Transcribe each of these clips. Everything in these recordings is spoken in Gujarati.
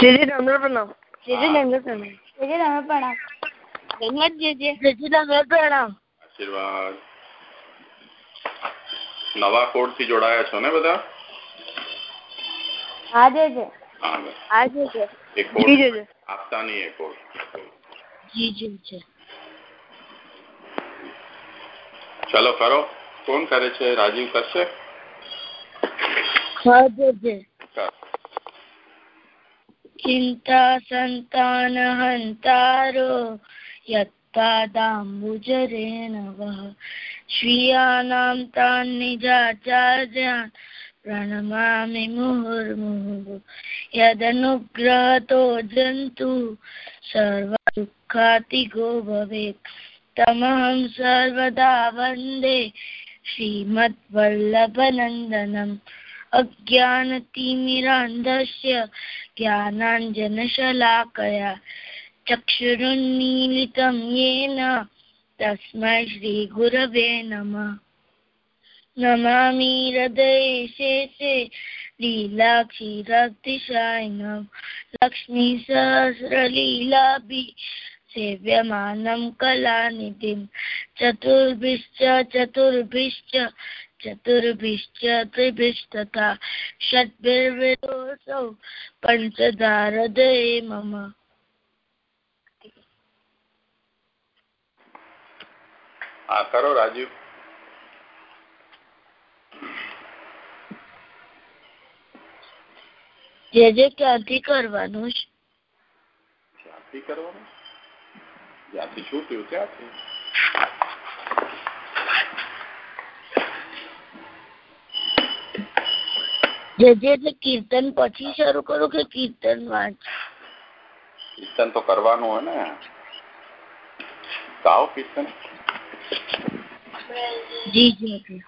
જે જે પ્રણામ જે જે પ્રણામ જે જે પ્રણામ ધન્યવાદ જે જે. જે પ્રણામ આશીર્વાદ. નવા કોડથી જોડાયા છો ને બધા? હા જે જે. હા જે જે. એ કોડ આપતા નહીં એ કોડ. જી જે છે ચલો કરો કોણ કરે છે? રાજીવ કરશે? હા જે જે. કર. ચિંતા સંતાન હંતારો યત્પાદાંબુજરેણ વહ શ્રિયાનામ તાન નિજાચાર્યાન પ્રણમામિ મુહુર્મુહુ યદનુગ્રહતો જંતુ સર્વ દુઃખાતિગો ભવેત તમહં સર્વદા વંદે શ્રીમદ્વલ્લભનંદનમ અજ્ઞાનતિમિરાંધસ્ય ज्ञानाञ्जनशलाकया चक्षुरुन्मीलितं येन तस्मै श्रीगुरवे नमः नमामि हृदये शेषे लीलाक्षीरक्तिशायिनं लक्ष्मीसहस्रलीलाभिः सेव्यमानं कलानिधिं चतुर्भिश्च चतुर्भिश्च चतुर्भिश्च त्रिभिस्तथा षड्भिर्विदोऽसौ पञ्चधा हृदये मम હા કરો રાજીવ જે જે ક્યાંથી કરવાનું છે ક્યાંથી કરવાનું જ્યાંથી છૂટ્યું ત્યાંથી જે જે એટલે કીર્તન પછી શરૂ કરું કે કીર્તન વાંચ? કીર્તન તો કરવાનું હોય ને. ગાઓ કીર્તન. જી જી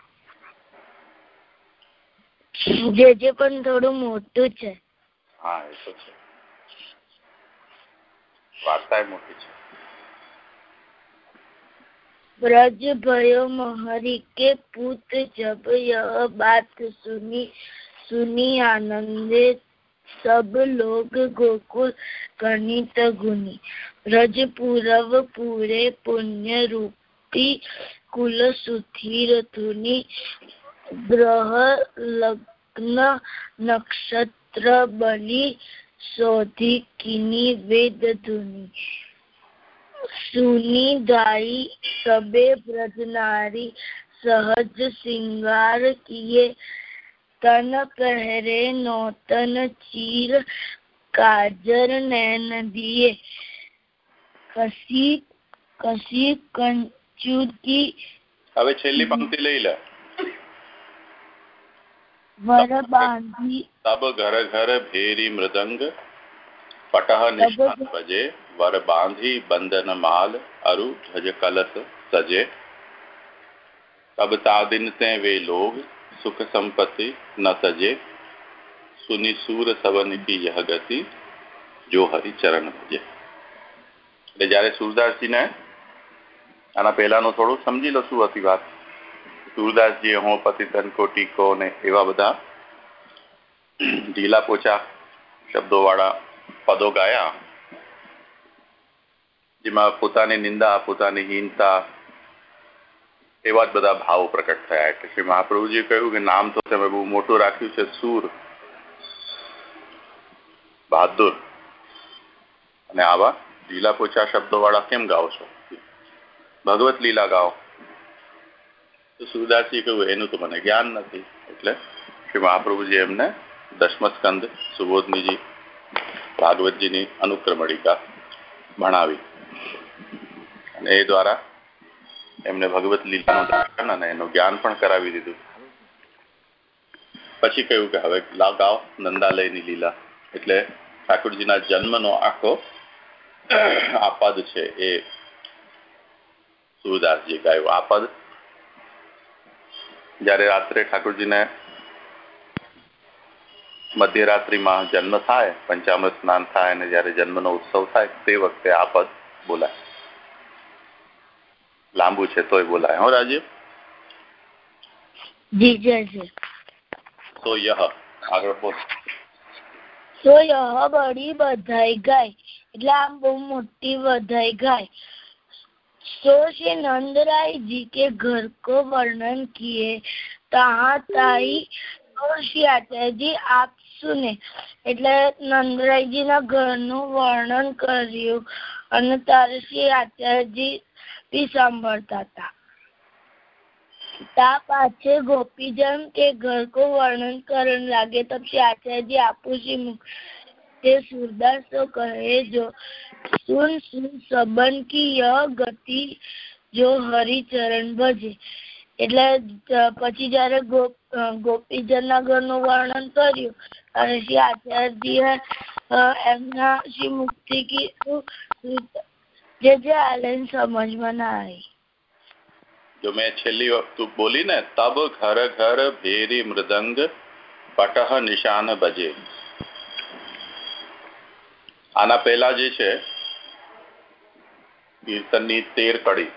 જે. જે પણ થોડું મોટું છે. હા એ તો છે. વાર્તા મોટી છે. ब्रज भयो महरी के पुत जब यह बात सुनी सुनी आनंदे सब लोग गोकुल गणित गुनी ब्रज पूरव पूरे पुण्य रूपी कुल सुधीर धुनी ग्रह लग्न नक्षत्र बलि शोधी किनी वेद धुनी સૂની ગાઈ સબે વ્રજનારી સહજ શિંગાર કિયે. તન પહેરે નોતન ચીર કાજર નૈન દિયે. કસી કસી કંચુકી હવે છેલ્લી પંક્તિ લઈ લે. વર બાંધી તબ ઘર ઘર ભેરી મૃદંગ. પટહ નિષ્ણાત ભજે વર બાંધી બંધન માલ અરુ ધજ કલશ સજે तब तादिन તે वे लोग सुख संपत्ति न સજે सुनी सूर सवन की यह गति जो हरि ચરણ ભજે એટલે જયારે સુરદાસજીને આના પહેલાનું થોડું સમજી લો શું હતી વાત. સુરદાસજીએ હું તનકો કોટીકો ને એવા બધા ઢીલા પોચા શબ્દો વાળા પદો ગાયા જેમાં પોતાની નિંદા, પોતાની હીનતા એવા જ બધા ભાવો પ્રકટ થયા એટલે શ્રી મહાપ્રભુજીએ કહ્યું કે નામ તો તમે બહુ મોટું રાખ્યું છે, સૂર, બહાદુર. અને આવા લીલા પોચા શબ્દો વાળા કેમ ગાઓ છો? ભગવત લીલા ગાઓ. તો સુરદાસજી કહ્યું, એનું તો મને જ્ઞાન નથી. એટલે શ્રી મહાપ્રભુજી એમને દશમસ્કંદ સુબોધનીજી ભાગવતજીની અનુક્રમણિકા ભણાવી. અને એ દ્વારા એમને ભગવત લીલાનું દર્શન અને એનું જ્ઞાન પણ કરાવી દીધું. પછી કહ્યું કે હવે ગાઓ નંદાલયની લીલા. એટલે ઠાકોરજીના જન્મનો આખો આપદ છે એ સુરદાસજી ગાયું આપદ. પદ જયારે રાત્રે ઠાકોરજીને મધ્યરાત્રિમાં જન્મ થાય પંચામૃત સ્નાન થાય અને જયારે જન્મનો ઉત્સવ થાય તે વખતે આ પદ બોલાય લાંબુ છે તોય બોલાય હો રાજીવ જી જય છે તો યહ આગળ બોલ તો યહ બડી બધાઈ ગાય એટલે આમ બહુ મોટી બધાઈ ગાય तो श्री नंदराय जी के घर को वर्णन किए तहा ताई હોશિયાર છે. જી આપશું ને એટલે નંદરાયજીના ઘરનું વર્ણન કર્યું અને તરસી આચાર્યજી બી સાંભળતા હતા તા પાછે ગોપીજન કે ઘર કો વર્ણન કરણ લાગે તબ શ્રી આચાર્યજી આપુજી મુખ તે સુરદાસ તો કહે જો, સુન સુન सबन કી यह ગતિ જો હરિચરણ ભજે. એટલે પછી જયારે ગોપીજન ના ઘરનું વર્ણન કર્યું, અને શ્રી આચાર્યજીએ એમના શ્રી મુક્તિ की જે જે આલન સમજમાં ના આવી જો મેં છેલ્લી વખત બોલી ને તબ ઘર ઘર ભેરી મૃદંગ પટહ નિશાન ભજે. આના પહેલા જે છે, કીર્તનની તેર કડી.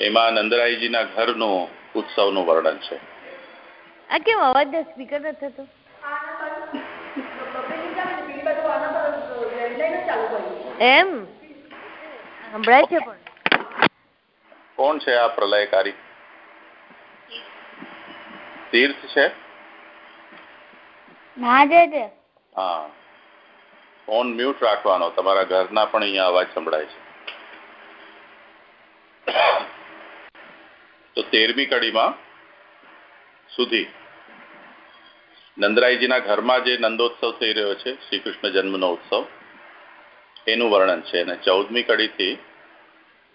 એમાં નંદરાયજીના ઘરનું ઉત્સવનું વર્ણન છે. આ કેમ અવાજ સ્પીકર નથી થતો? એમ? સંભળાય છે પણ. કોણ છે આ પ્રલયકારી? તીર્થ છે. હા. ફોન મ્યુટ રાખવાનો. તમારા ઘરના પણ અહીંયા અવાજ સંભળાય છે. તો તેરમી કડીમાં સુધી નંદરાયજીના ઘરમાં જે નંદોત્સવ થઈ રહ્યો છે શ્રી કૃષ્ણ જન્મનો ઉત્સવ, એનું વર્ણન છે. અને ચૌદમી કડીથી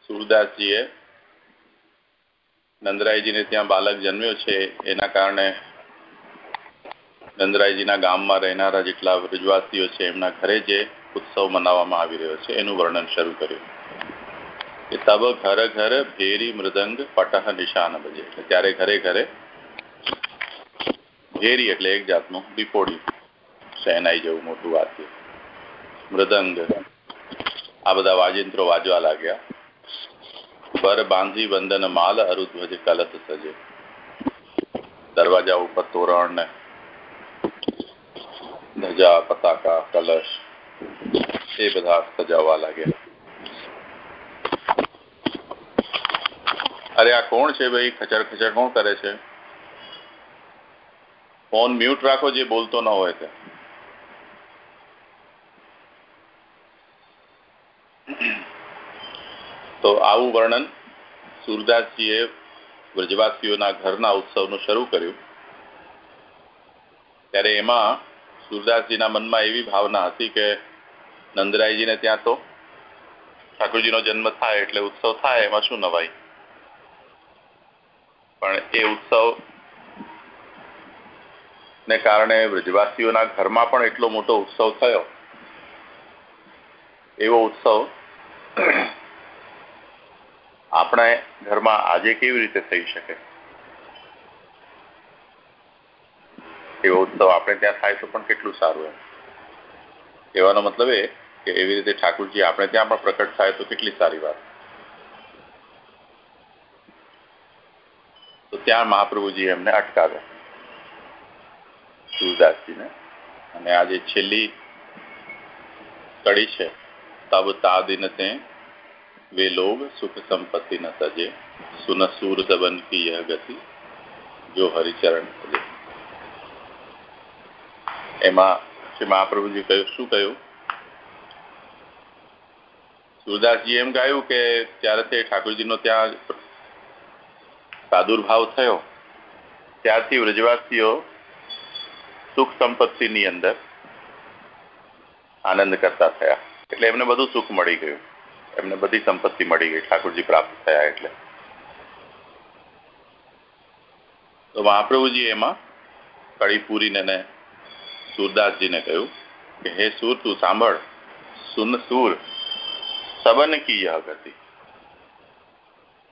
સુરદાસજીએ નંદરાયજીને ત્યાં બાલક જન્મ્યો છે, એના કારણે નંદરાયજીના ગામમાં રહેનારા જેટલા વ્રજવાસીઓ છે, એમના ઘરે જે ઉત્સવ મનાવવામાં આવી રહ્યો છે, એનું વર્ણન શરૂ કર્યું. કે તબ ઘર ઘર ભેરી મૃદંગ પટહ નિશાન બજે એટલે ત્યારે ઘરે ઘરે ભેરી એટલે એક જાતનું બીપોડી શહેનાઈ જેવું મોટું વાદ્ય મૃદંગ આ બધા વાજિંત્રો વાજવા લાગ્યા પર બાંધી બંધન માલ અરુધ્વજ કલશ સજે દરવાજા ઉપર તોરણ ને ધજા પતાકા કલશ એ બધા સજાવવા લાગ્યા અરે આ કોણ છે ભાઈ? ખચર ખચર કોણ કરે છે? ફોન મ્યુટ રાખો જે બોલતો ન હોય તે. તો આવું વર્ણન સુરદાસજીએ વ્રજવાસીઓના ઘરના ઉત્સવનું શરૂ કર્યું. ત્યારે એમાં સુરદાસજીના મનમાં એવી ભાવના હતી કે નંદરાયજીને ત્યાં તો ઠાકોરજીનો જન્મ થાય એટલે ઉત્સવ થાય, એમાં શું નવાય પણ એ ઉત્સવ ને કારણે વ્રજવાસીઓના ઘરમાં પણ એટલો મોટો ઉત્સવ થયો. એવો ઉત્સવ આપણે ઘરમાં આજે કેવી રીતે થઈ શકે? એવો ઉત્સવ આપણે ત્યાં થાય તો પણ કેટલું સારું એમ. કહેવાનો મતલબ એ કે એવી રીતે ઠાકુરજી, આપણે ત્યાં પણ પ્રકટ થાય તો કેટલી સારી વાત. તો ત્યાં મહાપ્રભુજી એમને અટકાવ્યા. તુલદાસજીને અને આજે છેલ્લી કડી છે, તબ તાદિન તે વે લોગ સુખ સંપત્તિ ન સજે, સુન સૂર દબન કી ગતિ, જો હરિચરણ સજે એમાં શ્રી મહાપ્રભુજી કહ્યું, શું કહ્યું? સુરદાસજી એમ ગાયું કે, ત્યારે તે ઠાકોરજીનો ત્યાં પ્રાદુર્ભાવ થયો. ત્યારથી વ્રજવાસીઓ સુખ સંપત્તિની અંદર આનંદ કરતા થયા. એટલે એમને બધું સુખ મળી ગયું. એમને બધી સંપત્તિ મળી ગઈ, ઠાકોરજી પ્રાપ્ત થયા એટલે. તો મહાપ્રભુજી એમાં કડી પૂરીને સુરદાસજીને કહ્યું કે, હે સુર, તું સાંભળ. સુન, સુર. સબન કી યહ ગતિ.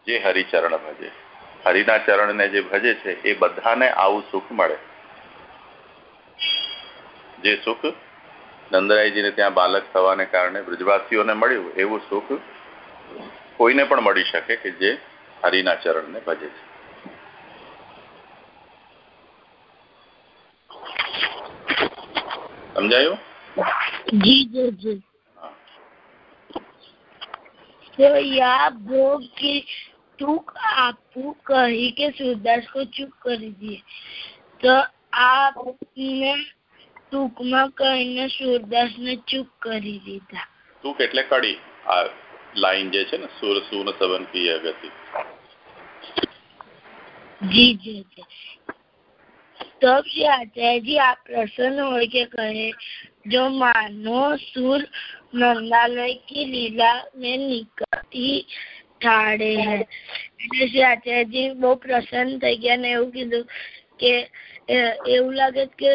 જે હરિચરણ ભજે. હરિના ચરણને જે ભજે છે એ બધાને આવું સુખ મળે. જે સુખ નંદરાયજીને ત્યાં બાલક થવાને કારણે બ્રજવાસીઓને મળ્યું એવું સુખ કોઈને પણ મળી શકે કે જે હરિના ચરણને ભજે છે. સમજાયું? જી જી જી. તો યા ભોગ की टूक आपू कही के सूरदास को चुप કરી દઈએ તો આપને ટૂંકમાં કહીને સૂરદાસને ચૂપ કરી દીધા ટૂંક એટલે કડી આ લાઈન જે છે ને સુર સુન સબન કી ગતિ જી જી જી તબ શ્રી આચાર્યજી આ પ્રસન્ન હોય કે કહે જો માનો સુર नंदालय की लीला में निकटी ઠાડે હે. એટલે શ્રી આચાર્યજી બહુ પ્રસન્ન થઈ ગયા ને એવું કીધું કે એવું લાગે કે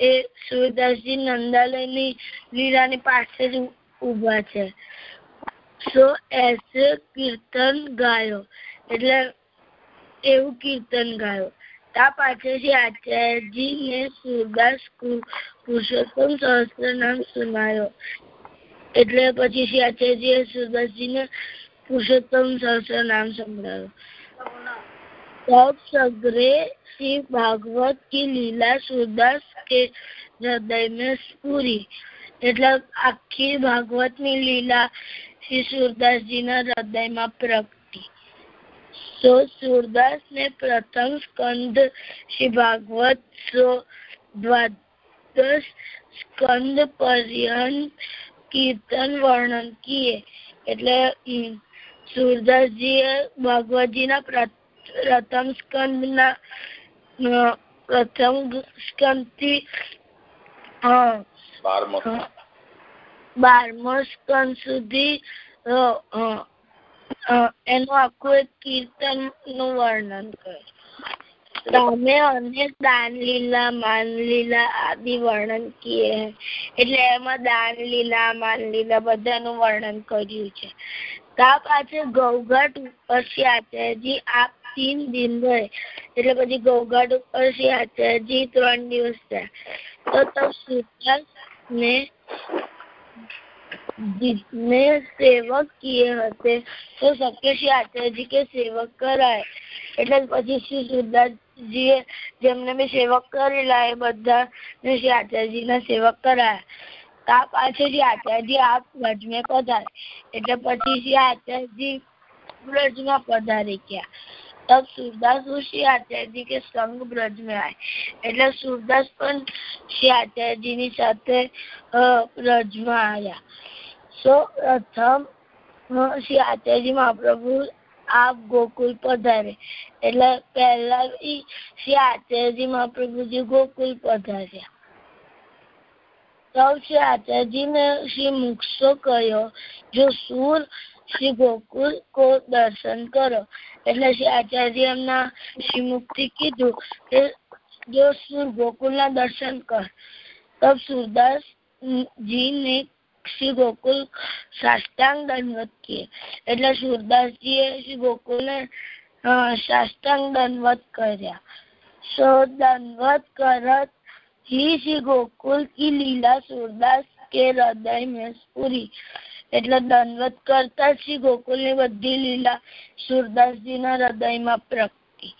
એ સુરદાસજી નંદાલયની લીલાની પાસે જ ઊભા છે. સો એસે કીર્તન ગાયો. એટલે એવું કીર્તન ગાયો. તા પાછળથી આચાર્યજી ને સુરદાસ પુરુષોત્તમ સહસ્ત્ર નામ સુનાયો. એટલે પછી શ્રી આચાર્યજીએ સુરદાસજીને પુરુષોત્તમ સહસ્ત્ર નામ સંભળાવ્યું તપ શ્રી ભાગવત કી લીલા, સુરદાસ કે હૃદય મેં સ્ફુરી. એટલે આખી ભાગવતની લીલા શ્રી સુરદાસજીના હૃદયમાં પ્રગટી. તો સુરદાસ ને પ્રથમ સ્કંદ શ્રી ભાગવત, સો દ્વાદશ સ્કંદ પર્યંત કીર્તન વર્ણન કીએ. એટલે સુરદાસજીએ ભગવતજીના પ્રથમ સ્કંદ ના પ્રથમ સ્કંદથી બારમો સ્કંદ. સુધી એનું આખું એક કીર્તનનું વર્ણન કર્યું રામે અનેક દાન લીલા માન લીલા આદિ વર્ણન કીએ એટલે એમાં દાન લીલા માન લીલા બધાનું વર્ણન કર્યું છે. ગાપ આચે ગૌઘાટ ઉપરથી આચાર્યજી આપ તીન દિન રહે. એટલે પછી ગૌઘાટ ઉપરથી આચાર્યજી ત્રણ દિવસ થયા તો તબ સિદ્ધાર્થ ને जितने સેવક किए હતે તો સત્યશ્રી આચાર્યજી કે સેવક કરાય. એટલે પછી શ્રી સુદાસજીએ જેમને બી સેવક કરેલા એ બધા શ્રી આચાર્યજી ના સેવક કરાયા. કાપ આજે જે આચાર્યજી આપ વ્રજમાં પધારે. એટલે પછી શ્રી આચાર્યજી વ્રજમાં પધારી ગયા. તબ સુરદાસ શ્રી આચાર્યજી કે સંગ વ્રજમાં આવ્યા એટલે સુરદાસ પણ શ્રી આચાર્યજી ની સાથે વ્રજમાં આવ્યા સો પ્રથમ શ્રી આચાર્યજી મહાપ્રભુ આપ ગોકુલ પધારે. એટલે પહેલા શ્રી આચાર્યજી મહાપ્રભુજી ગોકુલ પધાર્યા. સૌ આચાર્યજીને શ્રી મુકશો કહ્યો. જો શૂર શ્રી ગોકુલ કો દર્શન કરો. એટલે શ્રી આચાર્ય એમના શ્રી મુખથી કીધું કે જો સુર ગોકુલના દર્શન કર. તબ સુરદાસ જીને શ્રી ગોકુલ સાષ્ટાંગ દંડવત કીએ. એટલે સુરદાસજીએ શ્રી ગોકુલને સાષ્ટાંગ દંડવત કર્યા. સો દંડવત કરત ही श्री गोकुल की लीला सूरदास के हृदय में स्फुरी એટલે દંડવત કરતા શ્રી ગોકુલ ની બધી લીલા સુરદાસજી ના હૃદયમાં પ્રગટી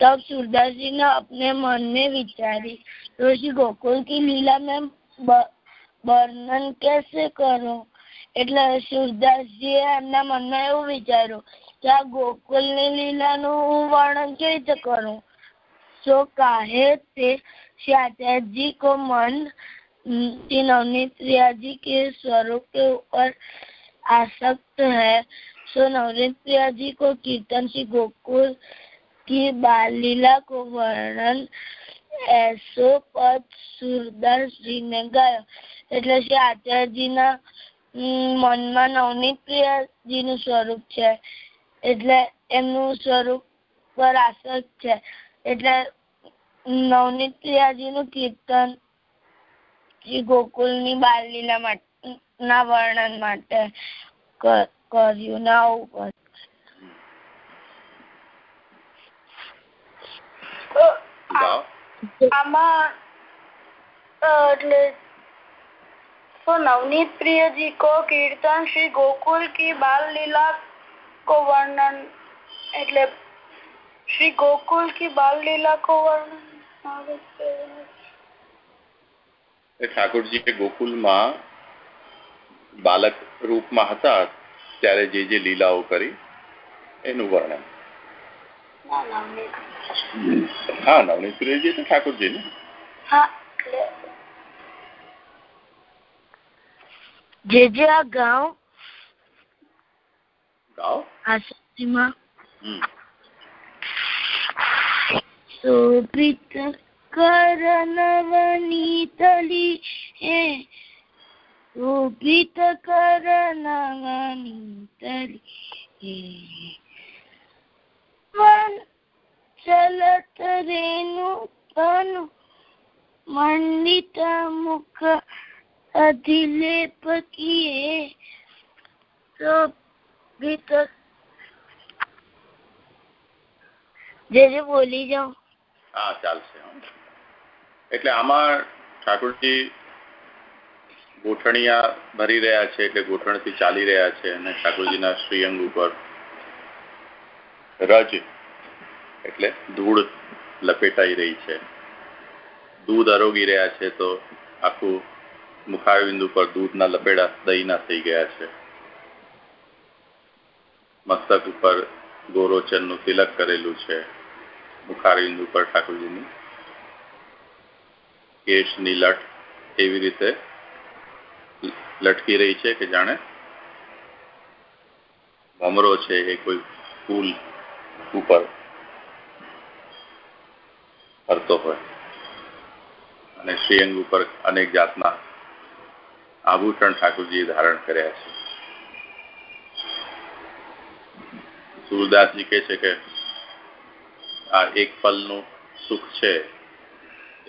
तब सूरदासजी ने अपने मन में विचारी तो श्री गोकुल की लीला में વર્ણન कैसे करो એટલે સુરદાસજી એમના મનમાં એવું વિચાર્યું કે આ ગોકુલ ની લીલા નું હું વર્ણન કેવી રીતે કરું सो काहे ते श्री आचार्य जी को मन श्री नवनीत प्रिया जी के स्वरूप के ऊपर आसक्त है सो नवनीत प्रिया जी को कीर्तन श्री गोकुल की बाल लीला को वर्णन ऐसो पद सूरदास जी ने गायो એટલે શ્રી આચાર્યજીના મનમાં નવનીત પ્રિયાજીનું સ્વરૂપ છે એટલે એમનું સ્વરૂપ પર આસક્ત છે એટલે નવનીત પ્રિયાજી નું કીર્તન શ્રી ગોકુલ ની બાલ લીલા ના વર્ણન માટે કર્યું ના આવું આમાં એટલે तो नवनीत प्रिय जी को कीर्तन श्री गोकुल की बाल लीला को वर्णन એટલે શ્રી ગોકુલ કી બાલ લીલા કો વર્ણન એ ઠાકોરજી ગોકુલમાં બાલક રૂપમાં હતા ત્યારે જે જે લીલાઓ કરી એનું વર્ણન. હા નવનીત પ્રિયજી તો ઠાકોરજી ને? જે જે આ ગાંવ ગાઓ આસક્તિમાં હમ. શોભિત કરનવનીતલી હે શોભિત કરનવનીતલી હે ચલત રેણુ તનુ મંડિત મુખ અધિલેપ કિએ શોભિત જે જે બોલી જાઉં હા ચાલશે. એટલે આમાં ઠાકોરજી ગોઠણિયા ભરી રહ્યા છે એટલે ગોઠણથી ચાલી રહ્યા છે અને ઠાકોરજીના શ્રીઅંગ ઉપર રજ એટલે ધૂળ લપેટાઈ રહી છે. દૂધ આરોગી રહ્યા છે તો આખું મુખારબિંદુ પર દૂધના લપેડા દહીંના થઈ ગયા છે. મસ્તક ઉપર ગોરોચનનું તિલક કરેલું છે. મુખારબિંદુ પર ઠાકોરજીની. કેશની લટ એવી રીતે લટકી રહી છે કે જાણે ભમરો છે એ કોઈ ફૂલ ઉપર ફરતો હોય. અને શ્રીઅંગ ઉપર અનેક જાતના આભૂષણ ઠાકોરજીએ ધારણ કર્યા છે. સુરદાસજી કહે છે કે આ એક પલનું સુખ છે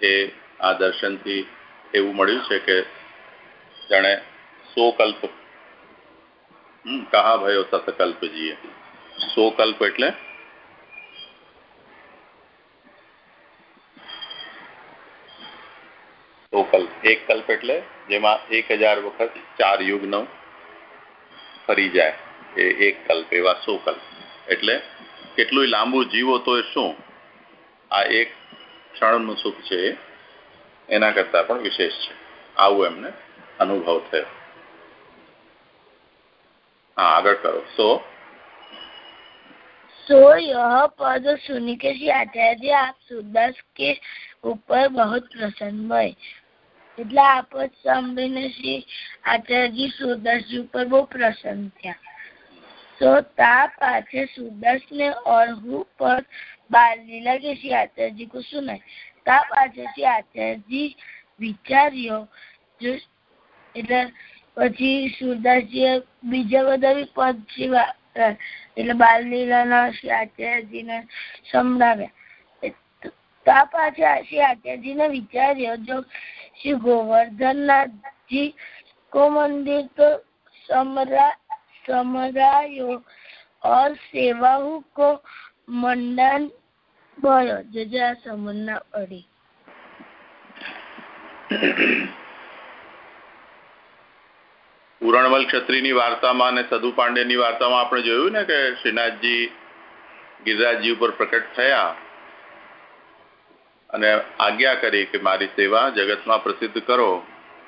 એ આ દર્શનથી એવું મળ્યું છે કે જાણે સો કલ્પ કહા ભયો સતકલ્પ જીએ સો કલ્પ એટલે સો એક કલ્પ એટલે જેમાં એક હજાર વખત ચાર યુગનો ફરી જાય. એ એક કલ્પ, એવા સો કલ્પ એટલે કેટલું લાંબુ જીવો તો એ શું આ એક ક્ષણનું સુખ છે એના કરતા પણ વિશેષ છે આવું એમને અનુભવ થયો हाँ आगे करो सो सो यह पद सुन के श्री आचार्य जी आप सुदस के ऊपर बहुत प्रसन्न हुए એટલે આ પદ સાંભળીને શ્રી આચાર્યજી સુરદાસજી ઉપર બહુ પ્રસન્ન થયા તો તા પાછે સુરદાસ ને અરહુ પર બાલ લીલા કે શ્રી આચાર્યજી को सुनाई તા પાછે શ્રી આચાર્યજી વિચાર્યો જો એટલે પછી સુરદાસજીએ બીજા બધા બી પદ જેવા એટલે બાલ લીલાના શ્રી આચાર્યજીને સંભળાવ્યા તા પાછા શ્રી આચાર્યજીને વિચાર્યો જો श्री गोवर्धन नाथ जी को मंदिर तो समरा समरायो और सेवाहु को मंडन भयो जजा समन्ना पड़ी પૂરણવલ ક્ષત્રિયની વાર્તામાં અને સદુ પાંડેની વાર્તામાં આપણે જોયું ને કે શ્રીનાથજી ગિરિરાજજી ઉપર પ્રકટ થયા અને આજ્ઞા કરી કે મારી સેવા જગતમાં પ્રસિદ્ધ કરો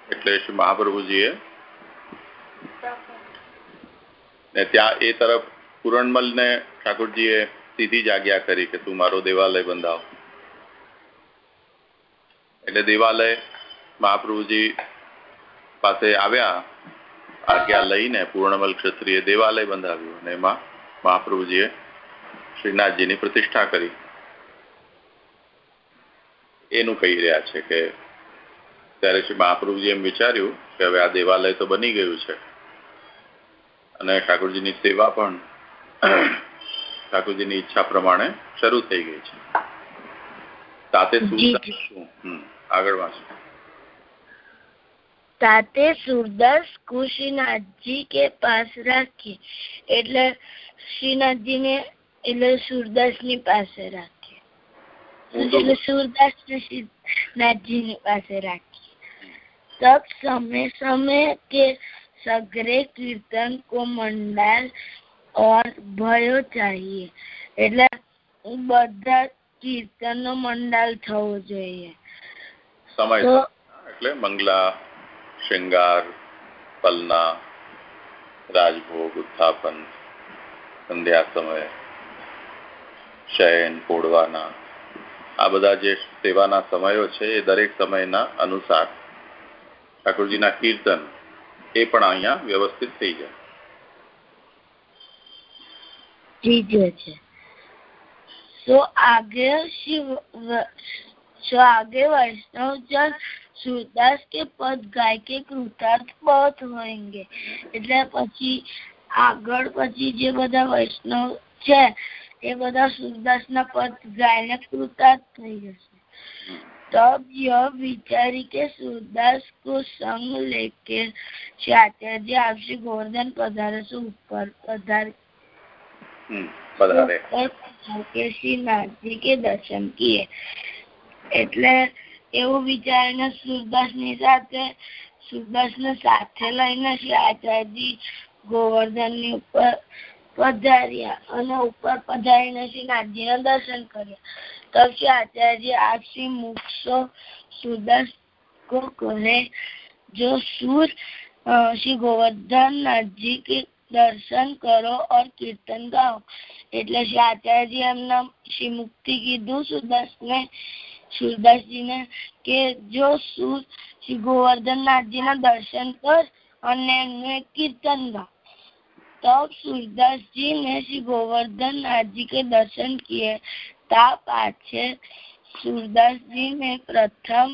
એટલે શ્રી મહાપ્રભુજીએ ને ત્યાં એ તરફ પૂરણમલને ઠાકોરજીએ સીધી જ આજ્ઞા કરી કે તું મારો દેવાલય બંધાવ. એટલે દેવાલય મહાપ્રભુજી પાસે આવ્યા, આજ્ઞા લઈને પૂર્ણમલ ક્ષત્રિય દેવાલય બંધાવ્યું અને એમાં મહાપ્રભુજીએ શ્રીનાથજીની પ્રતિષ્ઠા કરી. એનું કહી રહ્યા છે કે ત્યારે શ્રી મહાપ્રભુજી એમ વિચાર્યું કે હવે આ દેવાલય તો બની ગયું છે. અને ઠાકોરજીની સેવા પણ ઠાકોરજીની ઈચ્છા પ્રમાણે શરૂ થઈ ગઈ છે. તાતે આગળ વાંચો. તાતે સુરદાસ કુશીનાથજી કે પાસ રાખી? એટલે શ્રીનાથજી ને એટલે સુરદાસની પાસે રાખી. એટલે સુરદાસની પાસે રાખી. તપ સમય સમય કે સગરે કીર્તન કો મંડાલ ઓર ભયો ચાહીએ. એટલે બધા કીર્તનનો મંડાલ થવો જોઈએ. સમય એટલે મંગલા શૃંગાર પલના રાજભોગ ઉત્થાપન સંધ્યા સમય શયન પોડવાના આ બધા જે સેવાના સમયો છે એ દરેક સમયના અનુસાર. ઠાકોરજીના કીર્તન એ પણ અહીંયા વ્યવસ્થિત થઈ જાય. ત્રીજું છે. સો આગે શિવ સો આગે વૈષ્ણવજન સુરદાસ કે પદ ગાય કે કૃતાર્થ બધ હોયંગે. એટલે પછી આગળ પછી જે બધા વૈષ્ણવ છે, એ બધા સુરદાસ ના પદ ગાય ને કૃતાર્થ થઈ જશે. तब यह विचारी के सूरदास को संग लेके आचार्य आप श्री गोवर्धन पधारे से ऊपर पधारे પધારે શ્રીનાથજી કે દર્શન કીએ એટલે એવું વિચારીને સુરદાસ ની સાથે સુરદાસ ને સાથે લઈને શ્રી આચાર્યજી ગોવર્ધન ની ઉપર પધાર્યા અને ઉપર પધારીને શ્રી નાથજી ના દર્શન કર્યા तब श्री आचार्य जी आप श्री मुक्सो सुदर्श को कहे जो सूर श्री गोवर्धन नाथ जी के દર્શન કરો ઓર કીર્તન ગાઓ એટલે શ્રી આચાર્યજી એમના શ્રી મુક્તિ કીધું સુરદાસને સુરદાસજીને કે જો સુર શ્રી ગોવર્ધનનાથજીના દર્શન કર અને એમનું એક કીર્તન ગા तब सूरदास जी ने श्री गोवर्धन नाथ जी के दर्शन किए ગીતા પાઠે સુરદાસજીને પ્રથમ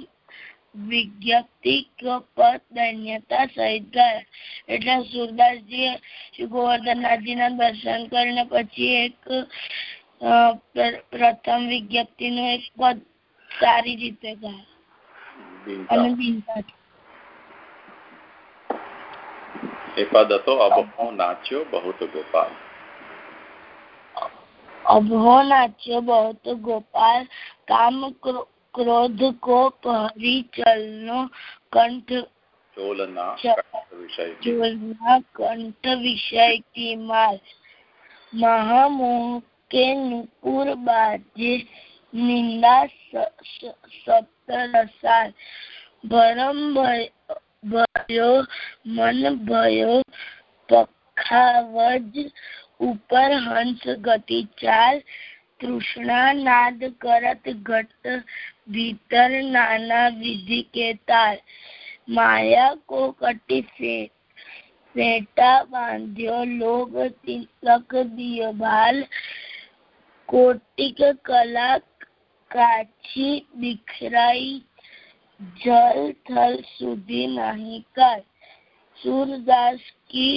વિજ્ઞપ્તિ પદ ધન્યતા સહિત ગયા. એટલે સુરદાસજીએ શ્રી ગોવર્ધનનાથજીના દર્શન કરીને પછી એક પ્રથમ વિજ્ઞપ્તિનું એક પદ સારી રીતે ગયા. અને બિનતા. એ પદ હતો અબહો નાચ્યો બહુત ગોપાલ. અબહો નાચ્યો બહુત ગોપાલ કામ ક્રોધ को परिचलनो कंठ ચોલના વિષય ચોલના કંઠ વિષય की माल महामोह के नुपुर बाजे निंदा સપ્તરસાલ ભરમ ભયો મન ભયો પખાવજ ઉપર હંસ ગતિ ચાલ, તૃષ્ણા નાદ કરત ઘટ, ભીતર નાના વિધિ કે તાલ. માયા કોકટી સે પેટા બાંધ્યો લોગ તિલક દિયો બાલ. કોટિક કલા કાચી બિખરાઈ, જલ થલ સુધી નહીં કર સૂરદાસ કી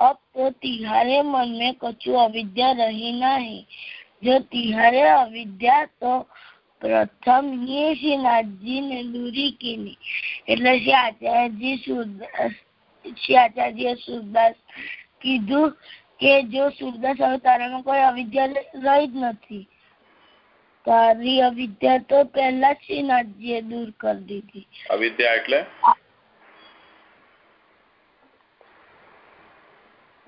अब तो तिहारे मन में कछु अविद्या रही नहीं जो तिहारे अविद्या तो પ્રથમ એ શ્રીનાથજી ને દૂરી કીની એટલે શ્રી આચાર્યજી સુરદાસ શ્રી આચાર્ય સુરદાસ કીધું કે જો સુરદાસ હવે તારામાં કોઈ અવિદ્યા રહી જ નથી તારી અવિદ્યા તો પહેલા જ શ્રીનાથજીએ દૂર કરી દીધી અવિદ્યા એટલે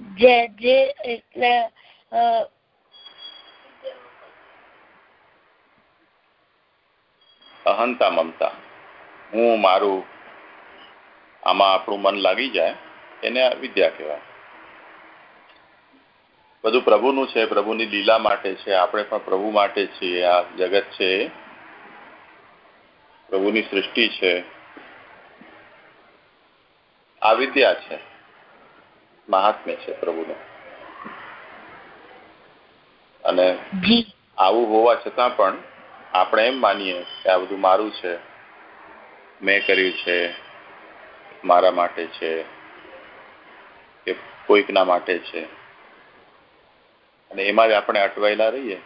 જે જે એટલે અહંતા મમતા. હું મારું, આમાં આપણું મન લાગી જાય, એને વિદ્યા કહેવાય. બધું પ્રભુનું છે, પ્રભુની લીલા માટે છે, આપણે પણ પ્રભુ માટે છીએ, આ જગત છે પ્રભુની સૃષ્ટિ છે. આ વિદ્યા છે. મહાત્મ્ય છે પ્રભુનું. અને આવું હોવા છતાં પણ આપણે એમ માનીએ કે આ બધું મારું છે મેં કર્યું છે મારા માટે છે કે કોઈકના માટે છે. અને એમાં જ આપણે અટવાયેલા રહીએ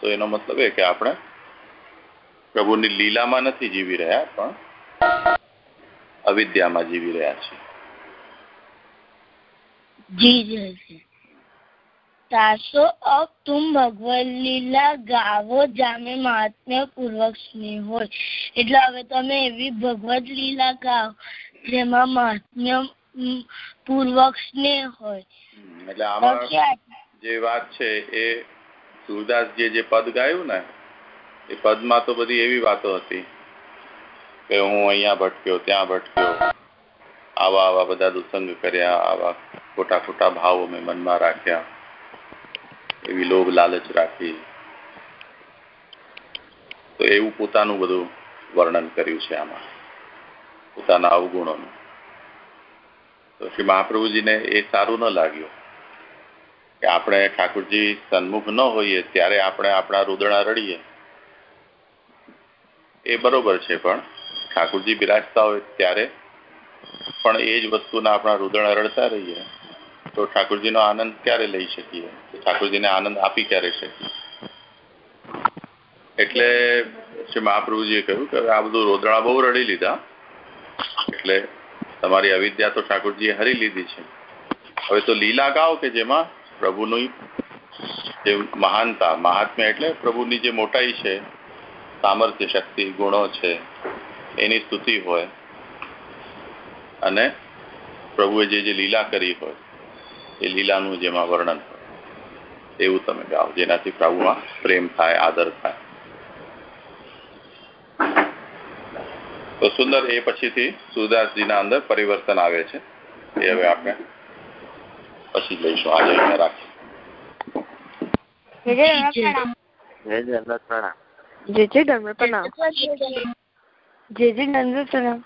તો એનો મતલબ એ કે આપણે પ્રભુની લીલામાં નથી જીવી રહ્યા પણ અવિદ્યામાં જીવી રહ્યા છીએ. જીજસ તાસો અબ ભગવદ લીલા ગાવો જામે મહાત્મ્ય પૂર્વક સ્નેહ હોય. એટલે હવે તમે એવી ભગવદ લીલા ગાઓ જેમાં મહાત્મ્ય પૂર્વક સ્નેહ હોય. જે વાત છે એ સુરદાસ જે પદ ગાયું ને એ પદમાં તો બધી એવી વાતો હતી કે હું અહીંયા ભટક્યો ત્યાં ભટક્યો આવા આવા બધા દુસંગ કર્યા આવા ખોટા ખોટા ભાવો મેં મનમાં રાખ્યા. એવી લોભ લાલચ રાખી. તો એવું પોતાનું બધું વર્ણન કર્યું છે આમાં. પોતાના અવગુણોનું. તો શ્રી મહાપ્રભુજીને એ સારું ન લાગ્યું કે આપણે ઠાકોરજી સન્મુખ ન હોઈએ ત્યારે આપણે આપણા રુદણા રડીએ. એ બરોબર છે પણ ઠાકોરજી બિરાજતા હોય ત્યારે પણ એ જ વસ્તુના આપણા રુદણા રડતા રહીએ. તો ઠાકોરજીનો આનંદ ક્યારે લઈ શકીએ? ઠાકોરજીને આનંદ આપી ક્યારે શકીએ? એટલે શ્રી મહાપ્રભુજીએ કહ્યું કે આ બધું રોદણા બહુ રડી લીધા. એટલે તમારી અવિદ્યા તો ઠાકોરજીએ હરી લીધી છે. હવે તો લીલા ગાઓ કે જેમાં પ્રભુની જે મહાનતા, મહાત્મ્ય એટલે પ્રભુની જે મોટાઈ છે, સામર્થ્ય, શક્તિ, ગુણો છે, એની સ્તુતિ હોય. અને પ્રભુએ જે જે લીલા કરી હોય એ લીલાનું જેમાં વર્ણન એવું તમે ગાઓ જેનાથી પ્રભુમાં પ્રેમ થાય આદર થાય. તો સુંદર એ પછીથી સુરદાસજીના અંદર પરિવર્તન આવે છે. એ હવે આપણે પછી લઈશું. આજે અહીંયા રાખીએ જય જય પ્રણામ જય જય ધર્મ પ્રણામ જય જય નંદ પ્રણામ